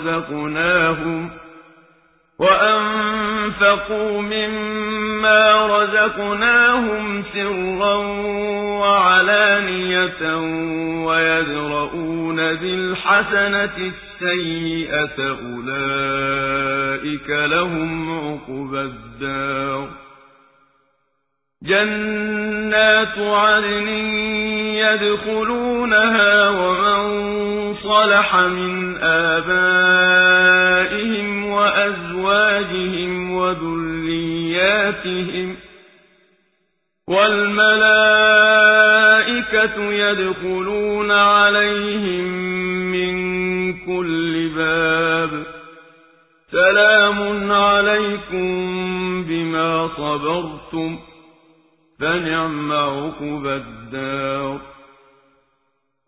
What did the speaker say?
رزقناهم وأنفقوا مما رزقناهم سرا وعلانية ويدرؤون بالحسنة السيئة أولئك لهم عقبى الدار جنات عدن يدخلونها ومن صلح من آبائهم وأزواجهم وذرياتهم والملائكة يدخلون عليهم من كل باب سلام عليكم بما صبرتم فنعم عقب الدار